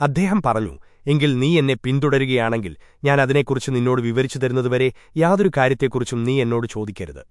അദ്ദേഹം പറഞ്ഞു എങ്കിൽ നീ എന്നെ പിന്തുടരുകയാണെങ്കിൽ ഞാൻ അതിനെക്കുറിച്ച് നിന്നോട് വിവരിച്ചു തരുന്നതുവരെ യാതൊരു കാര്യത്തെക്കുറിച്ചും നീ എന്നോട് ചോദിക്കരുത്.